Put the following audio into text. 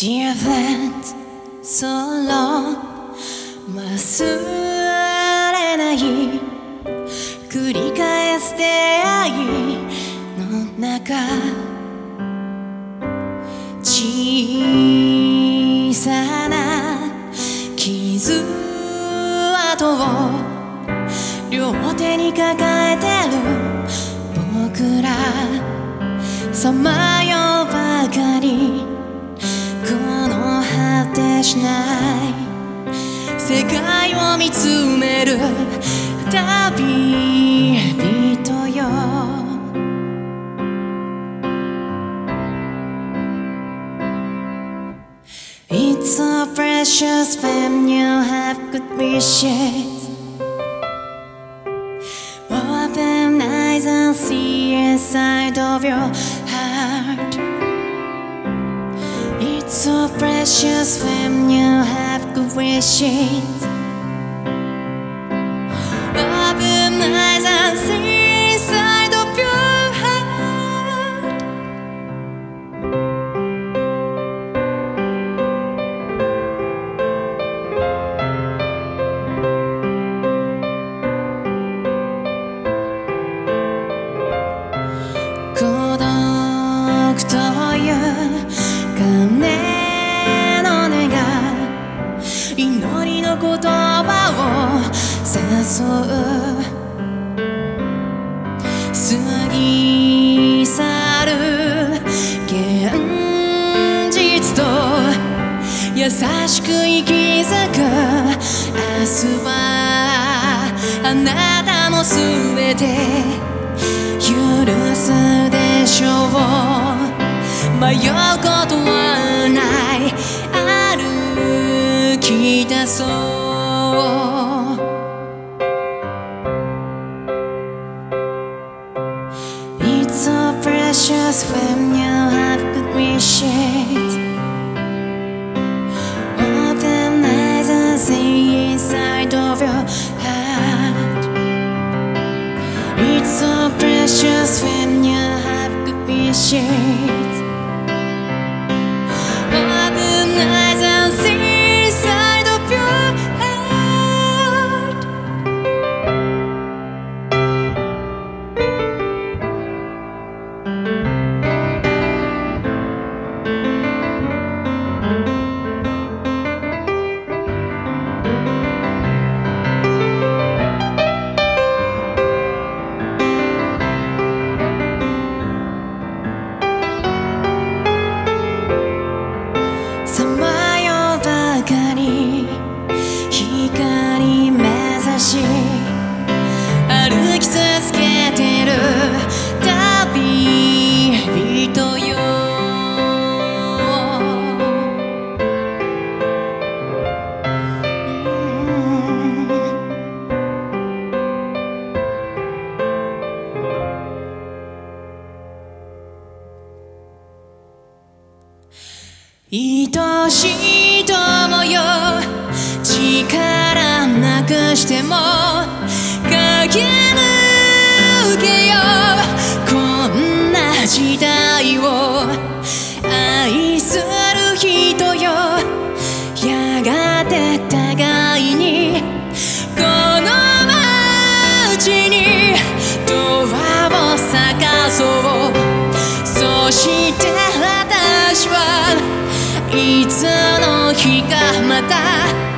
Dear friends solo 忘れない繰り返す出会いの中小さな傷跡を両手に抱えてる僕ら。さまようばかり。果てしない世界を見つめる旅人よ It's so precious when you have good wishes Open eyes and see inside of your so precious when you have good wishes Open eyes and see inside of your heart 孤独という 祈りの言葉を誘う過ぎ去る現実と優しく息づく明日はあなたのすべて許すでしょう迷うことは 歩き出そう It's so precious when you have good wishes Open eyes and see inside of your heart It's so precious when you have good wishes. し歩き続けてる旅人よ愛しいしても駆け抜けようこんな時代を愛する人よ。やがて互いにこの街にドアを咲かそう。そして私はいつの日かまた